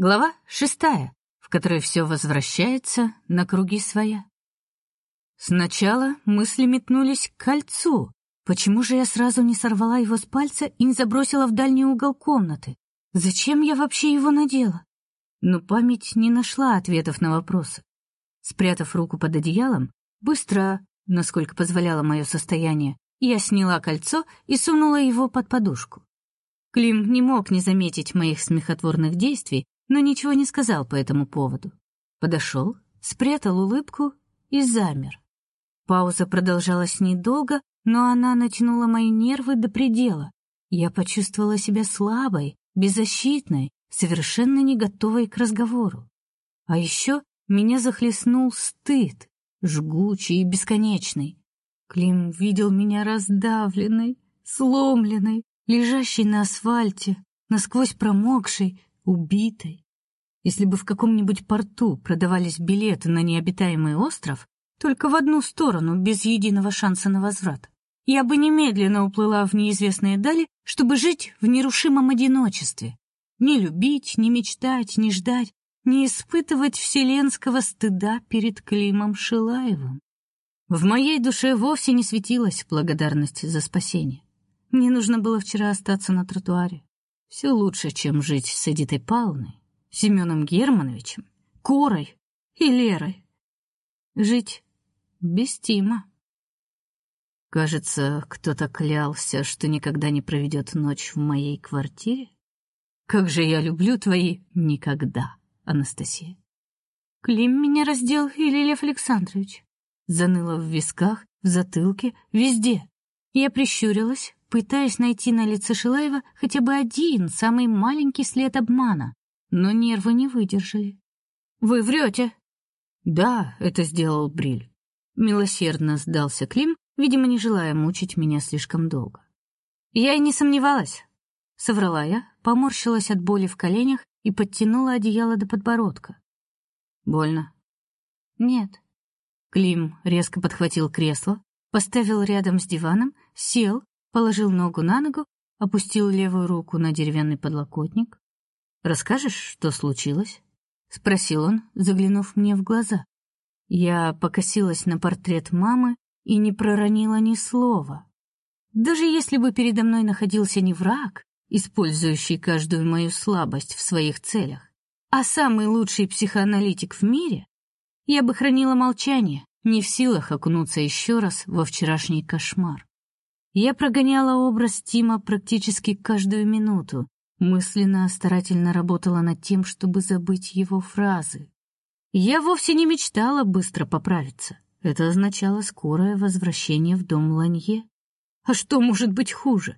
Глава шестая, в которой все возвращается на круги своя. Сначала мысли метнулись к кольцу. Почему же я сразу не сорвала его с пальца и не забросила в дальний угол комнаты? Зачем я вообще его надела? Но память не нашла ответов на вопросы. Спрятав руку под одеялом, быстро, насколько позволяло мое состояние, я сняла кольцо и сунула его под подушку. Клим не мог не заметить моих смехотворных действий, но ничего не сказал по этому поводу. Подошел, спрятал улыбку и замер. Пауза продолжалась недолго, но она натянула мои нервы до предела. Я почувствовала себя слабой, беззащитной, совершенно не готовой к разговору. А еще меня захлестнул стыд, жгучий и бесконечный. Клим видел меня раздавленной, сломленной, лежащей на асфальте, насквозь промокшей, убитой. Если бы в каком-нибудь порту продавались билеты на необитаемый остров, только в одну сторону, без единого шанса на возврат, я бы немедленно уплыла в неизвестные дали, чтобы жить в нерушимом одиночестве. Не любить, не мечтать, не ждать, не испытывать вселенского стыда перед Климом Шилаевым. В моей душе вовсе не светилась благодарность за спасение. Мне нужно было вчера остаться на тротуаре. Все лучше, чем жить с Эдитой Павловной, Семеном Германовичем, Корой и Лерой. Жить без Тима. Кажется, кто-то клялся, что никогда не проведет ночь в моей квартире. Как же я люблю твои никогда, Анастасия. Клим меня раздел или Лев Александрович? Заныло в висках, в затылке, везде. Я прищурилась, пытаясь найти на лице Шилаева хотя бы один, самый маленький след обмана, но нервы не выдержали. Вы врете. Да, это сделал Бриль. Милосердно сдался Клим, видимо, не желая мучить меня слишком долго. Я и не сомневалась. Соврала я, поморщилась от боли в коленях и подтянула одеяло до подбородка. Больно? Нет. Клим резко подхватил кресло, поставил рядом с диваном, сел, положил ногу на ногу, опустил левую руку на деревянный подлокотник. Расскажешь, что случилось? спросил он, заглянув мне в глаза. Я покосилась на портрет мамы и не проронила ни слова. Даже если бы передо мной находился не враг, использующий каждую мою слабость в своих целях, а самый лучший психоаналитик в мире, я бы хранила молчание, не в силах окунуться еще раз во вчерашний кошмар. Я прогоняла образ Тима практически каждую минуту, мысленно старательно работала над тем, чтобы забыть его фразы. Я вовсе не мечтала быстро поправиться. Это означало скорое возвращение в дом Ланье. А что может быть хуже?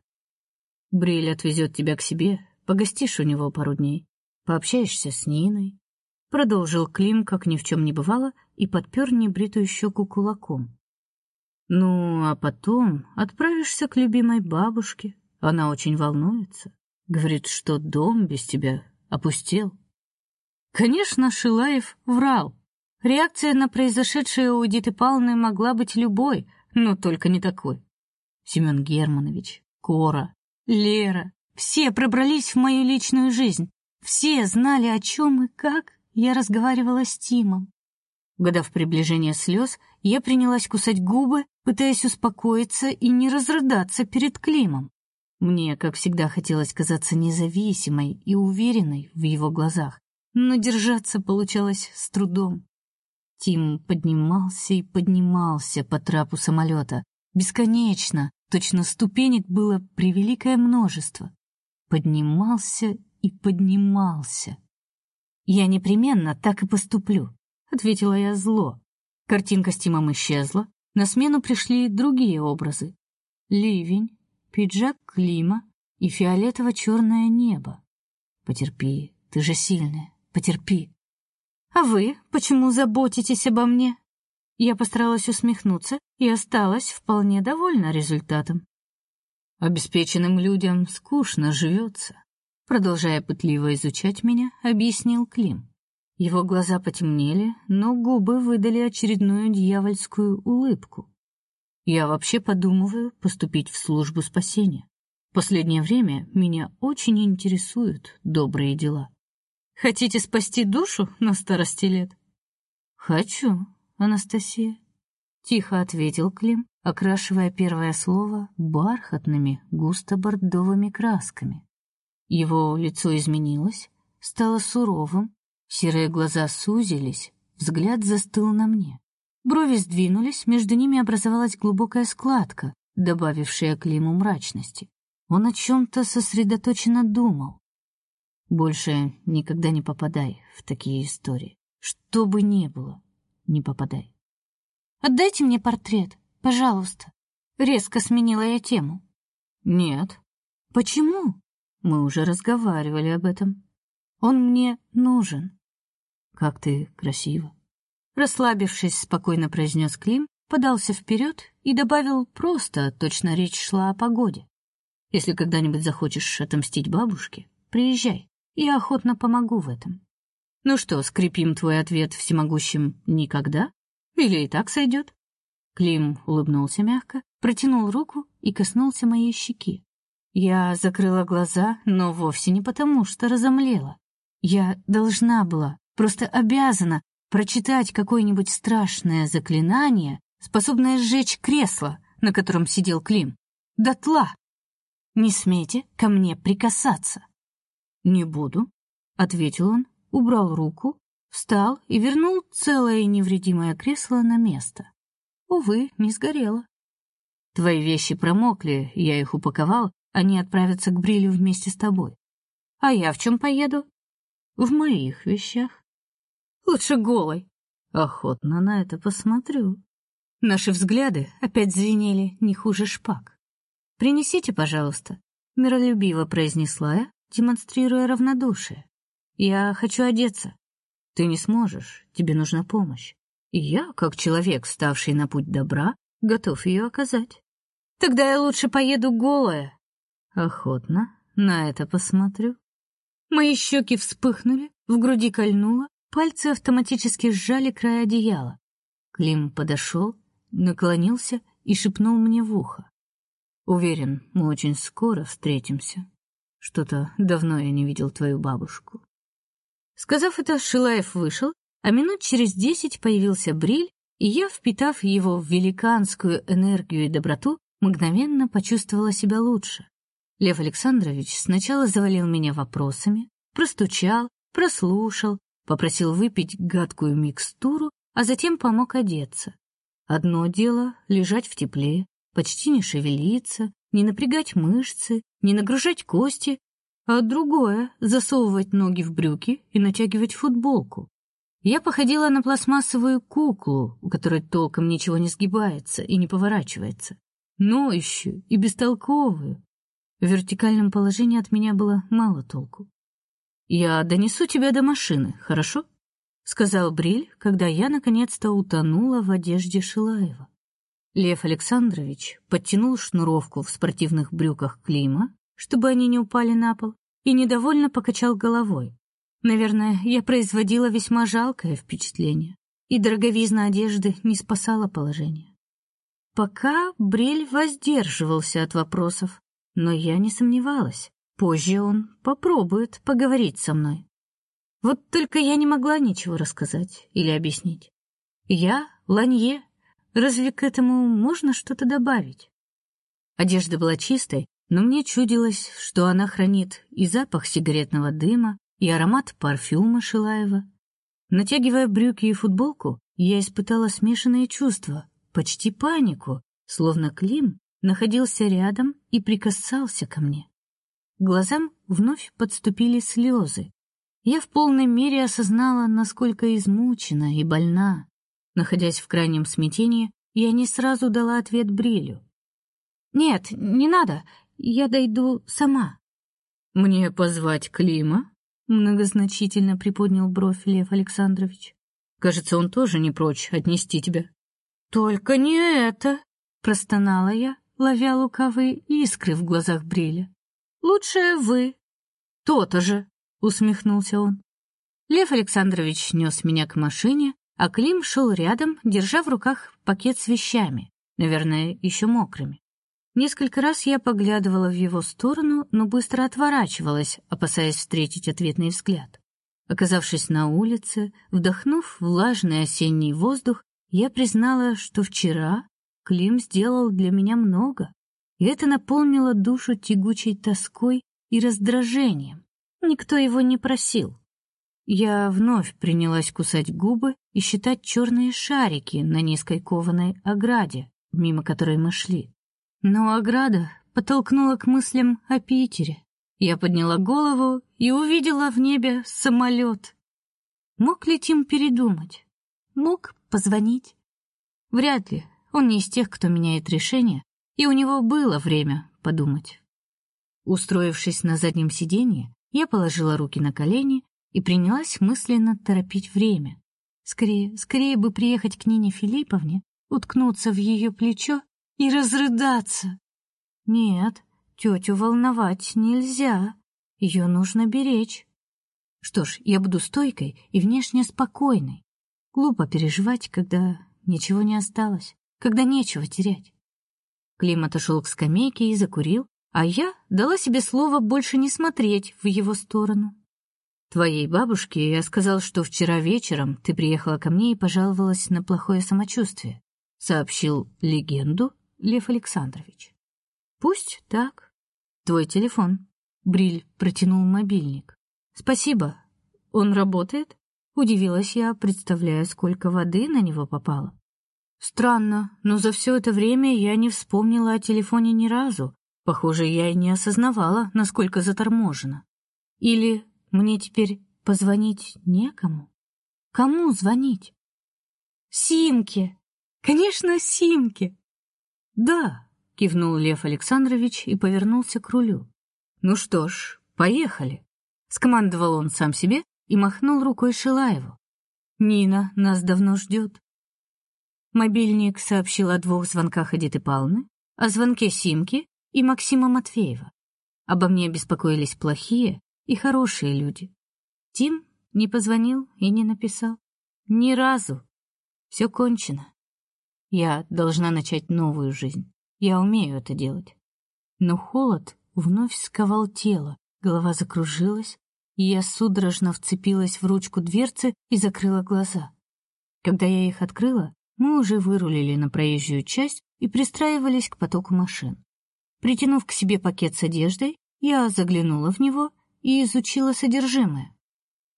Бриль отвезет тебя к себе, погостишь у него пару дней, пообщаешься с Ниной, продолжил Клим, как ни в чем не бывало, и подпер небритую щеку кулаком. Ну, а потом отправишься к любимой бабушке. Она очень волнуется, говорит, что дом без тебя опустел. Конечно, Шилаев врал. Реакция на произошедшее у Эдиты Павловны могла быть любой, но только не такой. Семен Германович, Кора, Лера, все пробрались в мою личную жизнь. Все знали, о чем и как я разговаривала с Тимом. Угадав приближение слез, я принялась кусать губы, пытаясь успокоиться и не разрыдаться перед Климом. Мне, как всегда, хотелось казаться независимой и уверенной в его глазах, но держаться получалось с трудом. Тим поднимался и поднимался по трапу самолета, бесконечно, точно ступенек было превеликое множество. Поднимался и поднимался. Я непременно так и поступлю ответила я зло. Картинка с Тимом исчезла, на смену пришли другие образы: ливень, пиджак Клима и фиолетово черное небо. Потерпи, ты же сильная, потерпи. А вы почему заботитесь обо мне? Я постаралась усмехнуться и осталась вполне довольна результатом. Обеспеченным людям скучно живется, продолжая пытливо изучать меня, объяснил Клим. Его глаза потемнели, но губы выдали очередную дьявольскую улыбку. Я вообще подумываю поступить в службу спасения. Последнее время меня очень интересуют добрые дела. Хотите спасти душу на старости лет? Хочу, Анастасия, тихо ответил Клим, окрашивая первое слово бархатными густо-бордовыми красками. Его лицо изменилось, стало суровым, серые глаза сузились, взгляд застыл на мне. Брови сдвинулись, между ними образовалась глубокая складка, добавившая Климу мрачности. Он о чем то сосредоточенно думал. Больше никогда не попадай в такие истории. Что бы ни было, не попадай. Отдайте мне портрет, пожалуйста. Резко сменила я тему. Нет. Почему? Мы уже разговаривали об этом. Он мне нужен. Как ты красиво. Расслабившись, спокойно произнес Клим, подался вперед и добавил просто, точно речь шла о погоде. Если когда-нибудь захочешь отомстить бабушке, приезжай. Я охотно помогу в этом. Ну что, скрепим твой ответ всемогущим никогда? Или и так сойдет?» Клим улыбнулся мягко, протянул руку и коснулся моей щеки. Я закрыла глаза, но вовсе не потому, что разомлела. Я должна была, просто обязана прочитать какое-нибудь страшное заклинание, способное сжечь кресло, на котором сидел Клим, дотла. Не смейте ко мне прикасаться. Не буду, ответил он, убрал руку, встал и вернул целое и невредимое кресло на место. Увы, не сгорело. Твои вещи промокли, я их упаковал, они отправятся к Брилю вместе с тобой. А я в чем поеду? В моих вещах. Лучше голой. Охотно на это посмотрю. Наши взгляды опять звенели не хуже шпаг. Принесите, пожалуйста, миролюбиво произнесла я, демонстрируя равнодушие. Я хочу одеться. Ты не сможешь, тебе нужна помощь. И я, как человек, ставший на путь добра, готов ее оказать. Тогда я лучше поеду голая. Охотно на это посмотрю. Мои щеки вспыхнули, в груди кольнуло, пальцы автоматически сжали край одеяла. Клим подошел, наклонился и шепнул мне в ухо: "Уверен, мы очень скоро встретимся". Что-то давно я не видел твою бабушку. Сказав это, Шилаев вышел, а минут через десять появился Бриль, и я, впитав его великанскую энергию и доброту, мгновенно почувствовала себя лучше. Лев Александрович сначала завалил меня вопросами, простучал, прослушал, попросил выпить гадкую микстуру, а затем помог одеться. Одно дело лежать в тепле, почти не шевелиться, не напрягать мышцы, не нагружать кости, а другое засовывать ноги в брюки и натягивать футболку. Я походила на пластмассовую куклу, у которой толком ничего не сгибается и не поворачивается, ноющую и бестолковую. В вертикальном положении от меня было мало толку. Я донесу тебя до машины, хорошо? сказал Бриль, когда я наконец-то утонула в одежде Шилаева. Лев Александрович подтянул шнуровку в спортивных брюках Клима, чтобы они не упали на пол, и недовольно покачал головой. Наверное, я производила весьма жалкое впечатление, и дороговизна одежды не спасала положение. Пока Брель воздерживался от вопросов, но я не сомневалась. Позже он попробует поговорить со мной. Вот только я не могла ничего рассказать или объяснить. Я Ланье, Разве к этому можно что-то добавить? Одежда была чистой, но мне чудилось, что она хранит и запах сигаретного дыма, и аромат парфюма Шилаева. Натягивая брюки и футболку, я испытала смешанные чувства, почти панику, словно Клим находился рядом и прикасался ко мне. Глазам вновь подступили слезы. Я в полной мере осознала, насколько измучена и больна. Находясь в крайнем смятении, я не сразу дала ответ Брилю. Нет, не надо. Я дойду сама. Мне позвать Клима? Многозначительно приподнял бровь Лев Александрович. Кажется, он тоже не прочь отнести тебя. Только не это, простонала я, ловя лукавые искры в глазах Бриля. Лучше вы. То-то же, усмехнулся он. Лев Александрович нес меня к машине, а Клим шел рядом, держа в руках пакет с вещами, наверное, еще мокрыми. Несколько раз я поглядывала в его сторону, но быстро отворачивалась, опасаясь встретить ответный взгляд. Оказавшись на улице, вдохнув влажный осенний воздух, я признала, что вчера Клим сделал для меня много, и это наполнило душу тягучей тоской и раздражением. Никто его не просил. Я вновь принялась кусать губы и считать черные шарики на низкой кованой ограде, мимо которой мы шли. Но ограда подтолкнула к мыслям о Питере. Я подняла голову и увидела в небе самолет. Мог ли Тим передумать? Мог позвонить? Вряд ли. Он не из тех, кто меняет решения, и у него было время подумать. Устроившись на заднем сиденье, я положила руки на колени и принялась мысленно торопить время. Скорее, скорее бы приехать к Нине Филипповне, уткнуться в ее плечо и разрыдаться. Нет, тетю волновать нельзя. Ее нужно беречь. Что ж, я буду стойкой и внешне спокойной. Глупо переживать, когда ничего не осталось когда нечего терять. Клим отошел к скамейке и закурил, а я дала себе слово больше не смотреть в его сторону. Твоей бабушке я сказал, что вчера вечером ты приехала ко мне и пожаловалась на плохое самочувствие, сообщил легенду Лев Александрович. Пусть так. Твой телефон. Бриль протянул мобильник. Спасибо. Он работает? Удивилась я, представляя, сколько воды на него попало. Странно, но за все это время я не вспомнила о телефоне ни разу. Похоже, я и не осознавала, насколько заторможена. Или мне теперь позвонить некому? Кому звонить? Симке. Конечно, Симке. Да, кивнул Лев Александрович и повернулся к рулю. Ну что ж, поехали, скомандовал он сам себе и махнул рукой Шилаеву. Нина нас давно ждет. Мобильник сообщил о двух звонках Эдиты Павловны, о звонке Симки и Максима Матвеева. Обо мне беспокоились плохие и хорошие люди. Тим не позвонил и не написал. Ни разу. Все кончено. Я должна начать новую жизнь. Я умею это делать. Но холод вновь сковал тело, голова закружилась, и я судорожно вцепилась в ручку дверцы и закрыла глаза. Когда я их открыла, мы уже вырулили на проезжую часть и пристраивались к потоку машин. Притянув к себе пакет с одеждой, я заглянула в него и изучила содержимое.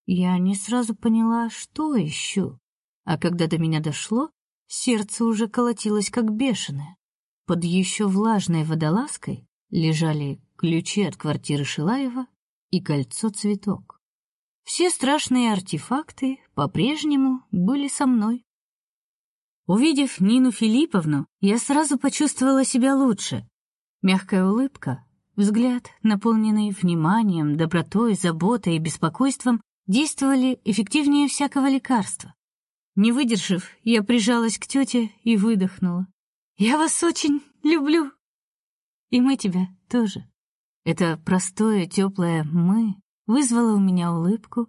Я не сразу поняла, что ищу, а когда до меня дошло, сердце уже колотилось как бешеное. Под еще влажной водолазкой лежали ключи от квартиры Шилаева и кольцо-цветок. Все страшные артефакты по-прежнему были со мной. Увидев Нину Филипповну, я сразу почувствовала себя лучше. Мягкая улыбка, взгляд, наполненный вниманием, добротой, заботой и беспокойством, действовали эффективнее всякого лекарства. Не выдержав, я прижалась к тете и выдохнула. «Я вас очень люблю!» «И мы тебя тоже». Это простое, теплое «мы» вызвало у меня улыбку.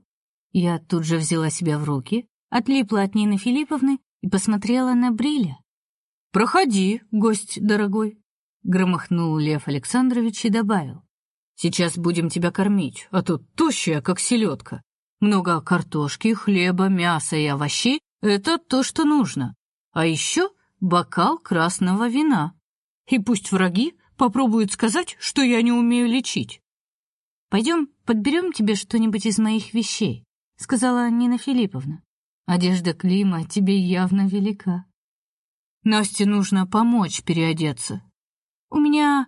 Я тут же взяла себя в руки, отлипла от Нины Филипповны и посмотрела на Бриля. «Проходи, гость дорогой», — громыхнул Лев Александрович и добавил. «Сейчас будем тебя кормить, а то тощая, как селедка. Много картошки, хлеба, мяса и овощей — это то, что нужно. А еще бокал красного вина. И пусть враги попробуют сказать, что я не умею лечить». «Пойдем подберем тебе что-нибудь из моих вещей», — сказала Нина Филипповна. Одежда Клима тебе явно велика. Насте нужно помочь переодеться. У меня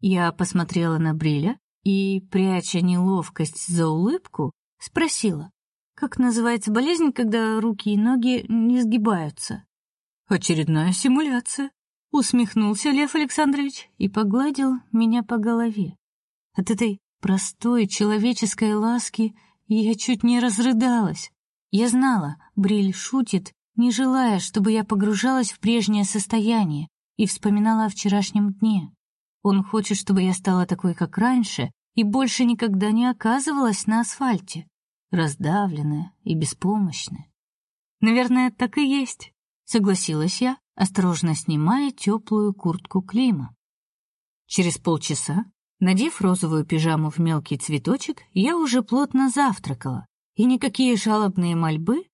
я посмотрела на Бриля и, пряча неловкость за улыбку, спросила: "Как называется болезнь, когда руки и ноги не сгибаются?" Очередная симуляция, усмехнулся Лев Александрович и погладил меня по голове. От этой простой человеческой ласки я чуть не разрыдалась. Я знала, Бриль шутит, не желая, чтобы я погружалась в прежнее состояние и вспоминала о вчерашнем дне. Он хочет, чтобы я стала такой, как раньше, и больше никогда не оказывалась на асфальте, раздавленная и беспомощная. Наверное, так и есть, согласилась я, осторожно снимая теплую куртку Клима. Через полчаса, надев розовую пижаму в мелкий цветочек, я уже плотно завтракала И никакие жалобные мольбы?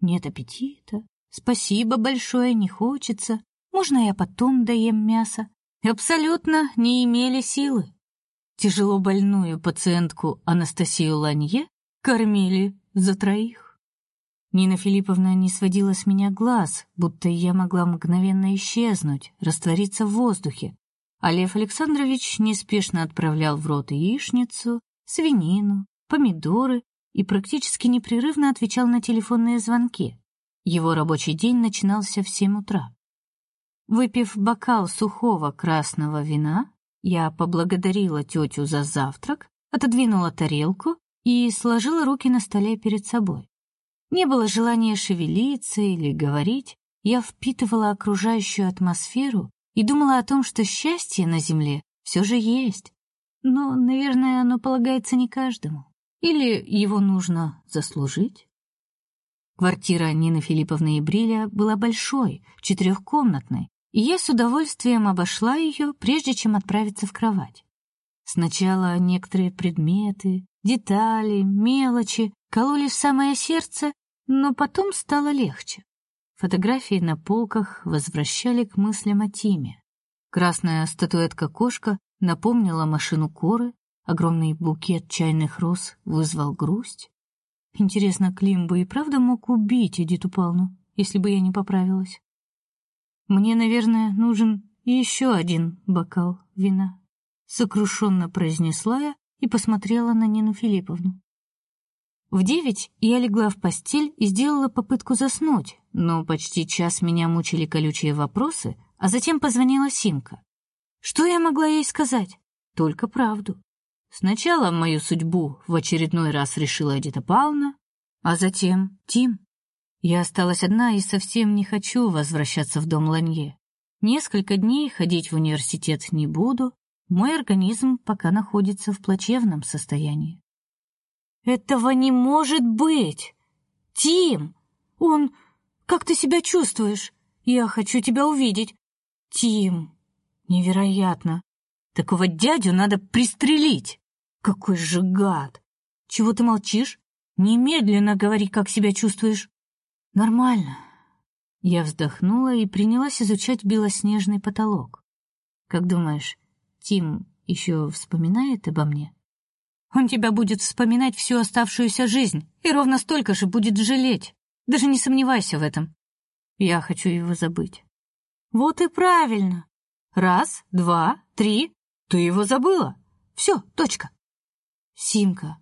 Нет аппетита. Спасибо большое, не хочется. Можно я потом доем мясо? Абсолютно не имели силы. Тяжело больную пациентку Анастасию Ланье кормили за троих. Нина Филипповна не сводила с меня глаз, будто я могла мгновенно исчезнуть, раствориться в воздухе. А Лев Александрович неспешно отправлял в рот яичницу, свинину, помидоры и практически непрерывно отвечал на телефонные звонки. Его рабочий день начинался в семь утра. Выпив бокал сухого красного вина, я поблагодарила тетю за завтрак, отодвинула тарелку и сложила руки на столе перед собой. Не было желания шевелиться или говорить, я впитывала окружающую атмосферу и думала о том, что счастье на земле все же есть. Но, наверное, оно полагается не каждому. Или его нужно заслужить? Квартира Нины Филипповны и Бриля была большой, четырехкомнатной, и я с удовольствием обошла ее, прежде чем отправиться в кровать. Сначала некоторые предметы, детали, мелочи кололи в самое сердце, но потом стало легче. Фотографии на полках возвращали к мыслям о Тиме. Красная статуэтка-кошка напомнила машину Коры, огромный букет чайных роз вызвал грусть. Интересно, Клим бы и правда мог убить Эдиту Павловну, если бы я не поправилась? Мне, наверное, нужен еще один бокал вина, сокрушенно произнесла я и посмотрела на Нину Филипповну. В девять я легла в постель и сделала попытку заснуть, но почти час меня мучили колючие вопросы, а затем позвонила Симка. Что я могла ей сказать? Только правду. Сначала мою судьбу в очередной раз решила Эдита Павловна, а затем Тим. Я осталась одна и совсем не хочу возвращаться в дом Ланье. Несколько дней ходить в университет не буду, мой организм пока находится в плачевном состоянии. Этого не может быть. Тим, он Как ты себя чувствуешь? Я хочу тебя увидеть. Тим, невероятно. Такого дядю надо пристрелить. Какой же гад. Чего ты молчишь? Немедленно говори, как себя чувствуешь. Нормально. Я вздохнула и принялась изучать белоснежный потолок. Как думаешь, Тим еще вспоминает обо мне? Он тебя будет вспоминать всю оставшуюся жизнь и ровно столько же будет жалеть. Даже не сомневайся в этом. Я хочу его забыть. Вот и правильно. Раз, два, три. Ты его забыла. Все, точка. Симка.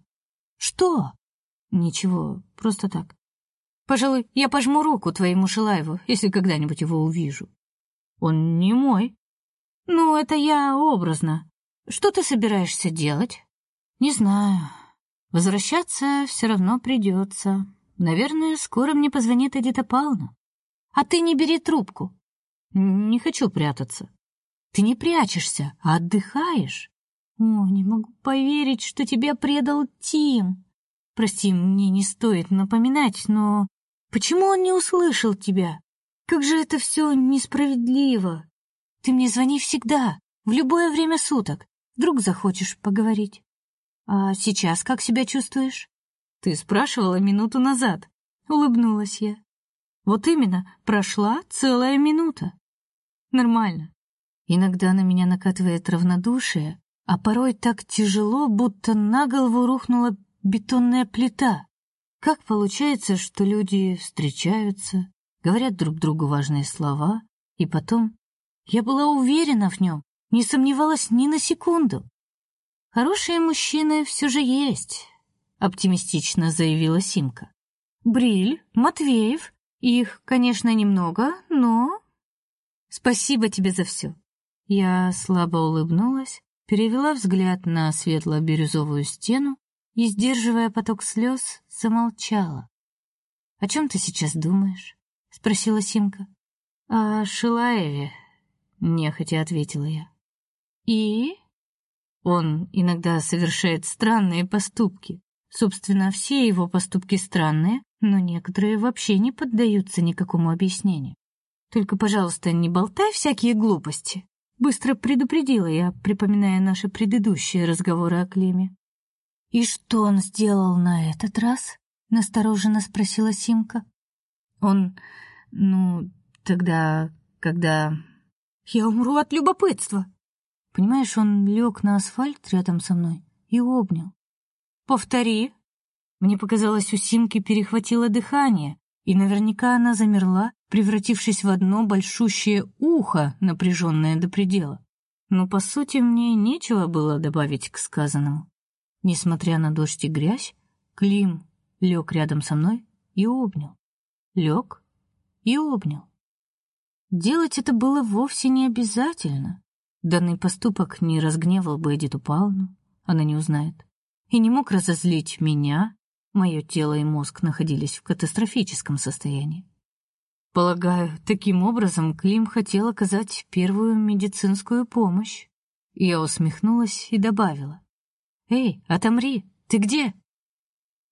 Что? Ничего, просто так. Пожалуй, я пожму руку твоему Шилаеву, если когда-нибудь его увижу. Он не мой. Ну, это я образно. Что ты собираешься делать? Не знаю. Возвращаться все равно придется. Наверное, скоро мне позвонит Эдита Павловна. А ты не бери трубку. Не хочу прятаться. Ты не прячешься, а отдыхаешь. О, не могу поверить, что тебя предал Тим. Прости, мне не стоит напоминать, но почему он не услышал тебя? Как же это все несправедливо. Ты мне звони всегда, в любое время суток. Вдруг захочешь поговорить. А сейчас как себя чувствуешь? Ты спрашивала минуту назад. Улыбнулась я. Вот именно, прошла целая минута. Нормально. Иногда на меня накатывает равнодушие, а порой так тяжело, будто на голову рухнула бетонная плита. Как получается, что люди встречаются, говорят друг другу важные слова, и потом я была уверена в нем, не сомневалась ни на секунду. Хорошие мужчины все же есть, оптимистично заявила Симка. Бриль, Матвеев, их, конечно, немного, но Спасибо тебе за все. Я слабо улыбнулась, перевела взгляд на светло-бирюзовую стену и, сдерживая поток слез, замолчала. О чем ты сейчас думаешь? спросила Симка. О Шилаеве, нехотя ответила я. И он иногда совершает странные поступки. Собственно, все его поступки странные, но некоторые вообще не поддаются никакому объяснению. Только, пожалуйста, не болтай всякие глупости, быстро предупредила я, припоминая наши предыдущие разговоры о Климе. И что он сделал на этот раз? настороженно спросила Симка. Он, ну, тогда, когда я умру от любопытства. Понимаешь, он лег на асфальт рядом со мной и обнял. Повтори. Мне показалось, у Симки перехватило дыхание, и наверняка она замерла, превратившись в одно большущее ухо, напряженное до предела. Но по сути мне нечего было добавить к сказанному. Несмотря на дождь и грязь, Клим лег рядом со мной и обнял. Лег и обнял. Делать это было вовсе не обязательно. Данный поступок не разгневал бы Эдиту Павловну, она не узнает, и не мог разозлить меня. Мое тело и мозг находились в катастрофическом состоянии. Полагаю, таким образом Клим хотел оказать первую медицинскую помощь. Я усмехнулась и добавила: "Эй, отомри. Ты где?"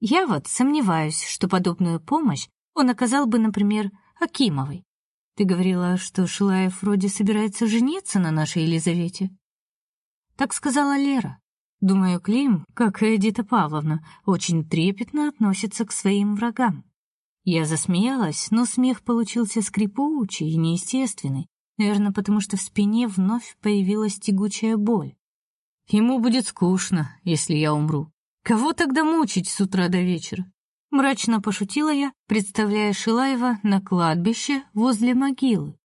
Я вот сомневаюсь, что подобную помощь он оказал бы, например, Акимовой. Ты говорила, что Шилаев вроде собирается жениться на нашей Елизавете. Так сказала Лера. Думаю, Клим, как и Эдита Павловна, очень трепетно относится к своим врагам. Я засмеялась, но смех получился скрипучий и неестественный, наверное, потому что в спине вновь появилась тягучая боль. Ему будет скучно, если я умру. Кого тогда мучить с утра до вечера? Мрачно пошутила я, представляя Шилаева на кладбище возле могилы.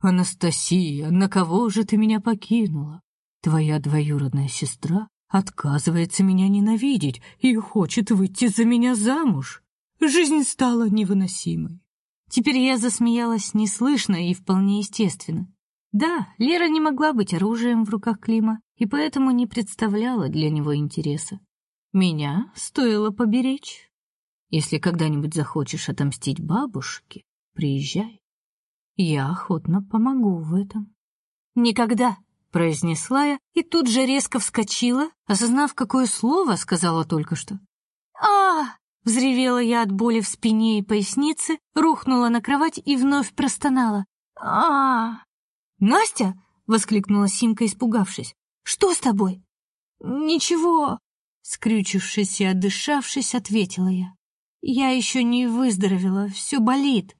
Анастасия, на кого же ты меня покинула? Твоя двоюродная сестра отказывается меня ненавидеть и хочет выйти за меня замуж. Жизнь стала невыносимой. Теперь я засмеялась неслышно и вполне естественно. Да, Лера не могла быть оружием в руках Клима и поэтому не представляла для него интереса. Меня стоило поберечь. Если когда-нибудь захочешь отомстить бабушке, приезжай. Я охотно помогу в этом. Никогда, произнесла я и тут же резко вскочила, осознав, какое слово сказала только что. А! Взревела я от боли в спине и пояснице, рухнула на кровать и вновь простонала. А! Настя, воскликнула Симка, испугавшись. Что с тобой? Ничего, скрючившись и отдышавшись, ответила я. Я еще не выздоровела, все болит.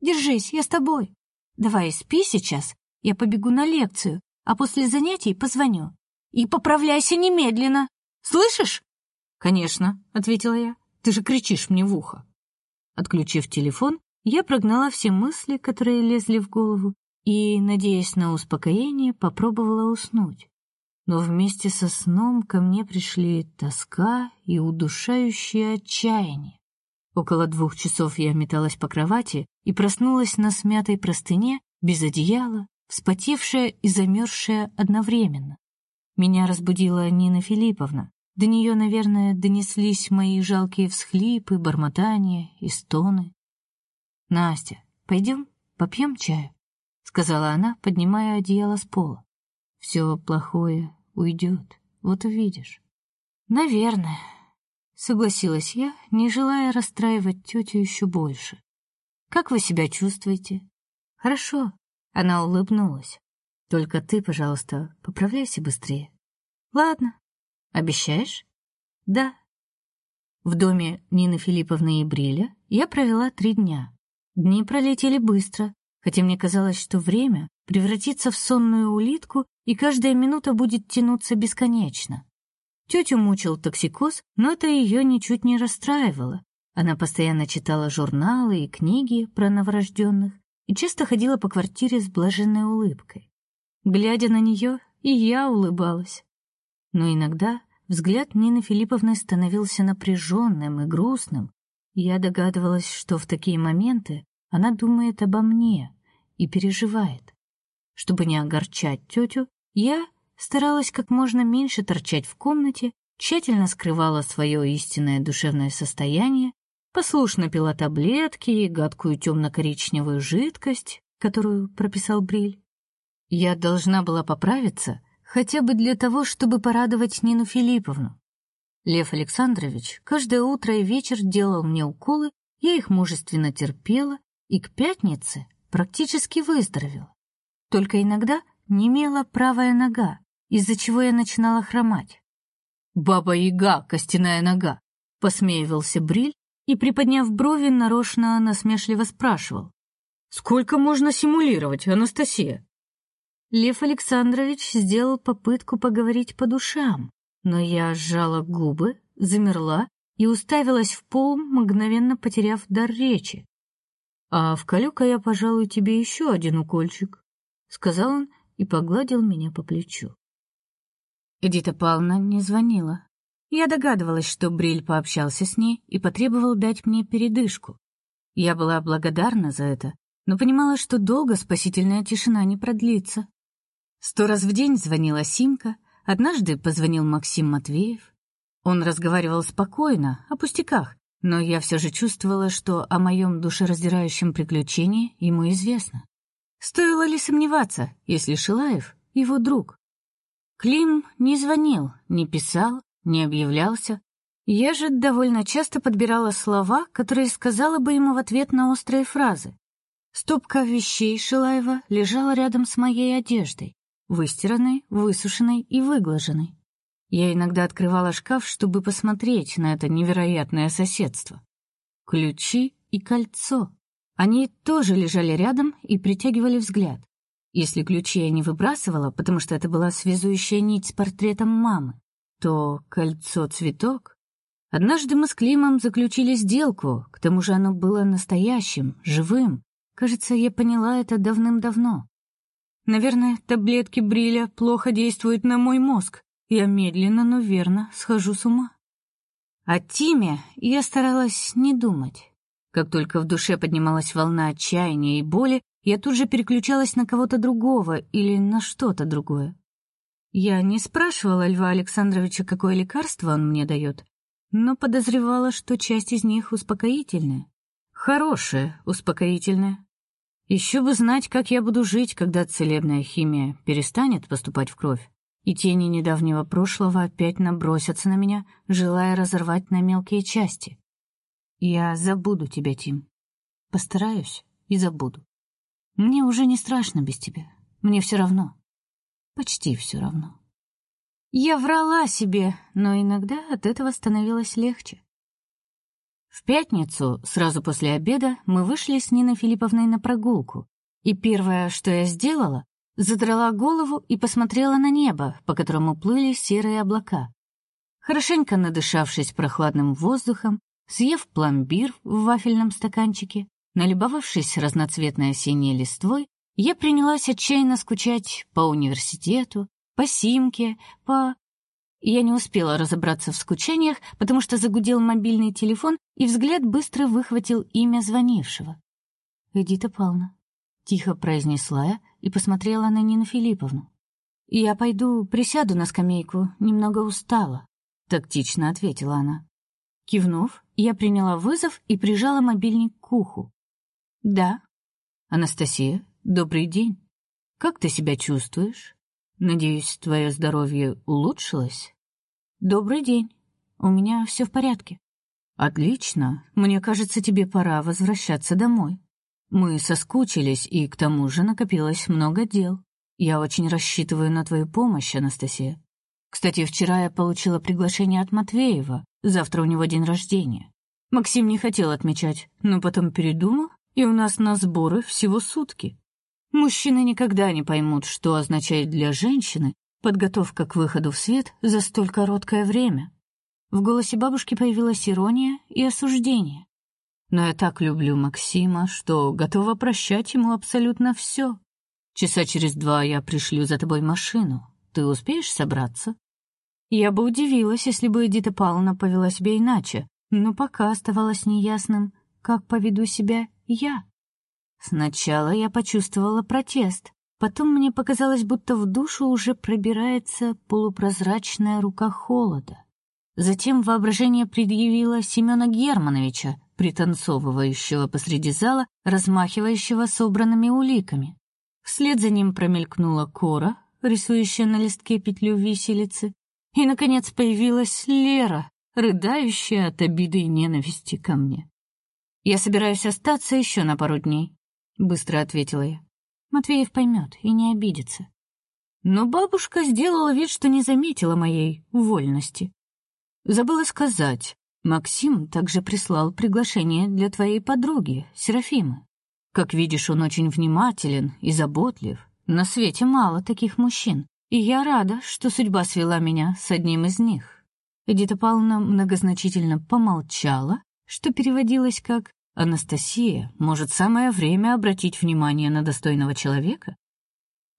Держись, я с тобой. Давай спи сейчас, я побегу на лекцию, а после занятий позвоню. И поправляйся немедленно. Слышишь? Конечно, ответила я. Ты же кричишь мне в ухо. Отключив телефон, я прогнала все мысли, которые лезли в голову, и, надеясь на успокоение, попробовала уснуть. Но вместе со сном ко мне пришли тоска и удушающее отчаяние. Около двух часов я металась по кровати и проснулась на смятой простыне, без одеяла, вспотевшая и замерзшая одновременно. Меня разбудила Нина Филипповна. До нее, наверное, донеслись мои жалкие всхлипы, бормотания и стоны. Настя, пойдем, попьем чаю, сказала она, поднимая одеяло с пола. Все плохое уйдет, вот увидишь. Наверное, согласилась я, не желая расстраивать тетю еще больше. Как вы себя чувствуете? Хорошо, она улыбнулась. Только ты, пожалуйста, поправляйся быстрее. Ладно, Обещаешь? Да. В доме Нины Филипповны и Бриля я провела три дня. Дни пролетели быстро, хотя мне казалось, что время превратится в сонную улитку, и каждая минута будет тянуться бесконечно. Тетю мучил токсикоз, но это ее ничуть не расстраивало. Она постоянно читала журналы и книги про новорожденных и часто ходила по квартире с блаженной улыбкой. Глядя на нее, и я улыбалась но иногда взгляд Нины Филипповны становился напряженным и грустным. Я догадывалась, что в такие моменты она думает обо мне и переживает. Чтобы не огорчать тетю, я старалась как можно меньше торчать в комнате, тщательно скрывала свое истинное душевное состояние, послушно пила таблетки и гадкую темно-коричневую жидкость, которую прописал Бриль. Я должна была поправиться хотя бы для того, чтобы порадовать Нину Филипповну. Лев Александрович каждое утро и вечер делал мне уколы, я их мужественно терпела и к пятнице практически выздоровела. Только иногда немела правая нога, из-за чего я начинала хромать. Баба Яга, костяная нога, посмеивался Бриль, и, приподняв брови, нарочно насмешливо спрашивал. «Сколько можно симулировать, Анастасия?» Лев Александрович сделал попытку поговорить по душам, но я сжала губы, замерла и уставилась в пол, мгновенно потеряв дар речи. «А вколю-ка я, пожалуй, тебе еще один укольчик», — сказал он и погладил меня по плечу. Эдита Павловна не звонила. Я догадывалась, что Бриль пообщался с ней и потребовал дать мне передышку. Я была благодарна за это, но понимала, что долго спасительная тишина не продлится. Сто раз в день звонила Симка, однажды позвонил Максим Матвеев. Он разговаривал спокойно, о пустяках, но я все же чувствовала, что о моем душераздирающем приключении ему известно. Стоило ли сомневаться, если Шилаев его друг? Клим не звонил, не писал, не объявлялся. Я же довольно часто подбирала слова, которые сказала бы ему в ответ на острые фразы. Стопка вещей Шилаева лежала рядом с моей одеждой, выстиранной, высушенной и выглаженной. Я иногда открывала шкаф, чтобы посмотреть на это невероятное соседство. Ключи и кольцо. Они тоже лежали рядом и притягивали взгляд. Если ключи я не выбрасывала, потому что это была связующая нить с портретом мамы, то кольцо-цветок... Однажды мы с Климом заключили сделку, к тому же оно было настоящим, живым. Кажется, я поняла это давным-давно. Наверное, таблетки Бриля плохо действуют на мой мозг. Я медленно, но верно схожу с ума. О Тиме я старалась не думать. Как только в душе поднималась волна отчаяния и боли, я тут же переключалась на кого-то другого или на что-то другое. Я не спрашивала Льва Александровича, какое лекарство он мне дает, но подозревала, что часть из них успокоительная. Хорошее успокоительное. Еще бы знать, как я буду жить, когда целебная химия перестанет поступать в кровь, и тени недавнего прошлого опять набросятся на меня, желая разорвать на мелкие части. Я забуду тебя, Тим. Постараюсь и забуду. Мне уже не страшно без тебя. Мне все равно. Почти все равно. Я врала себе, но иногда от этого становилось легче. В пятницу, сразу после обеда, мы вышли с Ниной Филипповной на прогулку, и первое, что я сделала, задрала голову и посмотрела на небо, по которому плыли серые облака. Хорошенько надышавшись прохладным воздухом, съев пломбир в вафельном стаканчике, Налюбовавшись разноцветной осенней листвой, я принялась отчаянно скучать по университету, по Симке, по... Я не успела разобраться в скучаниях, потому что загудел мобильный телефон, и взгляд быстро выхватил имя звонившего. «Эдита Павловна», — тихо произнесла я и посмотрела на Нину Филипповну. «Я пойду присяду на скамейку, немного устала», — тактично ответила она. Кивнув, я приняла вызов и прижала мобильник к уху. Да. Анастасия, добрый день. Как ты себя чувствуешь? Надеюсь, твое здоровье улучшилось? Добрый день. У меня все в порядке. Отлично. Мне кажется, тебе пора возвращаться домой. Мы соскучились, и к тому же накопилось много дел. Я очень рассчитываю на твою помощь, Анастасия. Кстати, вчера я получила приглашение от Матвеева. Завтра у него день рождения. Максим не хотел отмечать, но потом передумал и у нас на сборы всего сутки. Мужчины никогда не поймут, что означает для женщины подготовка к выходу в свет за столь короткое время. В голосе бабушки появилась ирония и осуждение. Но я так люблю Максима, что готова прощать ему абсолютно все. Часа через два я пришлю за тобой машину. Ты успеешь собраться? Я бы удивилась, если бы Эдита Павловна повела себя иначе, но пока оставалось неясным, как поведу себя я. Сначала я почувствовала протест, потом мне показалось, будто в душу уже пробирается полупрозрачная рука холода. Затем воображение предъявило Семена Германовича, пританцовывающего посреди зала, размахивающего собранными уликами. Вслед за ним промелькнула Кора, рисующая на листке петлю виселицы, и наконец появилась Лера, рыдающая от обиды и ненависти ко мне. Я собираюсь остаться еще на пару дней, быстро ответила я. Матвеев поймет и не обидится. Но бабушка сделала вид, что не заметила моей вольности. Забыла сказать, Максим также прислал приглашение для твоей подруги, Серафимы. Как видишь, он очень внимателен и заботлив. На свете мало таких мужчин, и я рада, что судьба свела меня с одним из них. Эдита Павловна многозначительно помолчала, что переводилось как «Анастасия, может, самое время обратить внимание на достойного человека?»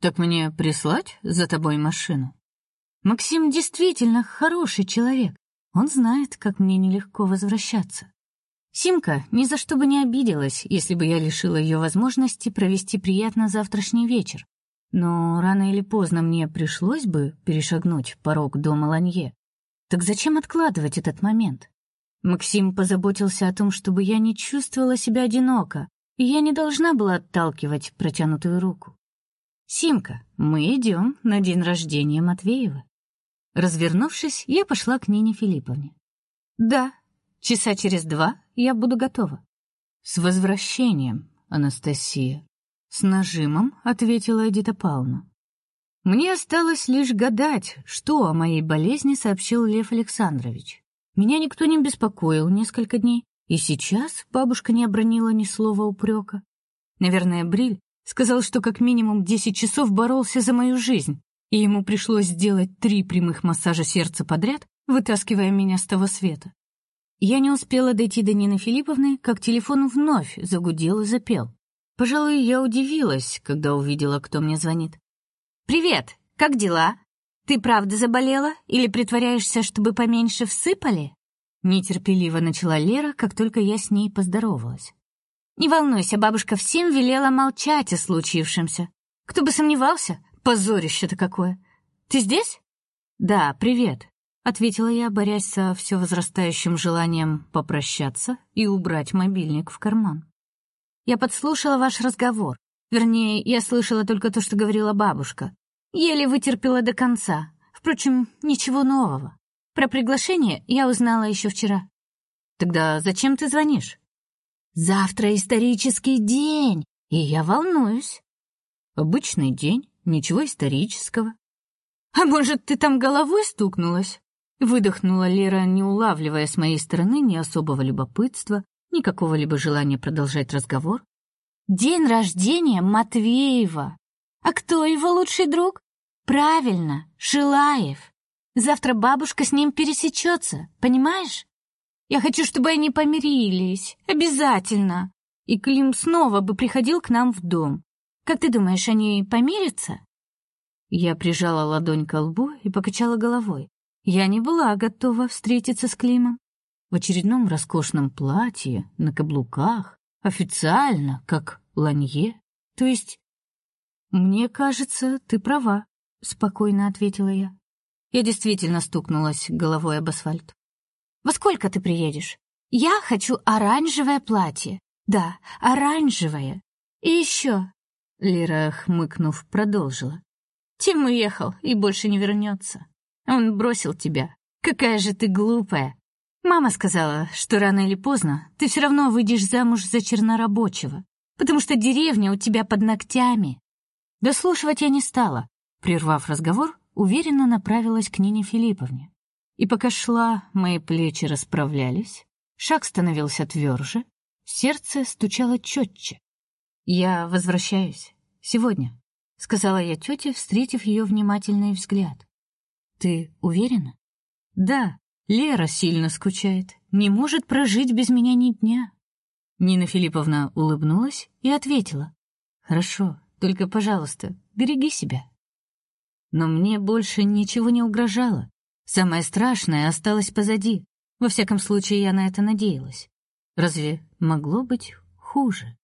«Так мне прислать за тобой машину?» «Максим действительно хороший человек. Он знает, как мне нелегко возвращаться. Симка ни за что бы не обиделась, если бы я лишила ее возможности провести приятно завтрашний вечер. Но рано или поздно мне пришлось бы перешагнуть порог дома Ланье. Так зачем откладывать этот момент? Максим позаботился о том, чтобы я не чувствовала себя одиноко, и я не должна была отталкивать протянутую руку. Симка, мы идем на день рождения Матвеева. Развернувшись, я пошла к Нине Филипповне. Да, часа через два я буду готова. С возвращением, Анастасия, с нажимом ответила Эдита Павловна. Мне осталось лишь гадать, что о моей болезни сообщил Лев Александрович. Меня никто не беспокоил несколько дней, и сейчас бабушка не обронила ни слова упрека. Наверное, Бриль сказал, что как минимум десять часов боролся за мою жизнь, и ему пришлось сделать три прямых массажа сердца подряд, вытаскивая меня с того света. Я не успела дойти до Нины Филипповны, как телефон вновь загудел и запел. Пожалуй, я удивилась, когда увидела, кто мне звонит. «Привет! Как дела? Ты правда заболела или притворяешься, чтобы поменьше всыпали?» Нетерпеливо начала Лера, как только я с ней поздоровалась. «Не волнуйся, бабушка всем велела молчать о случившемся. Кто бы сомневался, позорище-то какое. Ты здесь?» «Да, привет», — ответила я, борясь со все возрастающим желанием попрощаться и убрать мобильник в карман. «Я подслушала ваш разговор. Вернее, я слышала только то, что говорила бабушка. Еле вытерпела до конца. Впрочем, ничего нового. Про приглашение я узнала еще вчера. Тогда зачем ты звонишь? Завтра исторический день, и я волнуюсь. Обычный день, ничего исторического. А может, ты там головой стукнулась? Выдохнула Лера, не улавливая с моей стороны ни особого любопытства, ни какого-либо желания продолжать разговор. День рождения Матвеева. А кто его лучший друг? Правильно, Шилаев. Завтра бабушка с ним пересечется, понимаешь? Я хочу, чтобы они помирились, обязательно. И Клим снова бы приходил к нам в дом. Как ты думаешь, они помирятся? Я прижала ладонь к лбу и покачала головой. Я не была готова встретиться с Климом. В очередном роскошном платье, на каблуках, официально, как Ланье. То есть, мне кажется, ты права, спокойно ответила я. Я действительно стукнулась головой об асфальт. Во сколько ты приедешь? Я хочу оранжевое платье. Да, оранжевое. И еще. Лера, хмыкнув, продолжила. Тим уехал и больше не вернется. Он бросил тебя. Какая же ты глупая. Мама сказала, что рано или поздно ты все равно выйдешь замуж за чернорабочего, потому что деревня у тебя под ногтями. Дослушивать я не стала. Прервав разговор, уверенно направилась к Нине Филипповне. И пока шла, мои плечи расправлялись, шаг становился тверже, сердце стучало четче. «Я возвращаюсь. Сегодня», — сказала я тете, встретив ее внимательный взгляд. Ты уверена? Да, Лера сильно скучает, не может прожить без меня ни дня. Нина Филипповна улыбнулась и ответила: "Хорошо, только, пожалуйста, береги себя". Но мне больше ничего не угрожало. Самое страшное осталось позади. Во всяком случае, я на это надеялась. Разве могло быть хуже?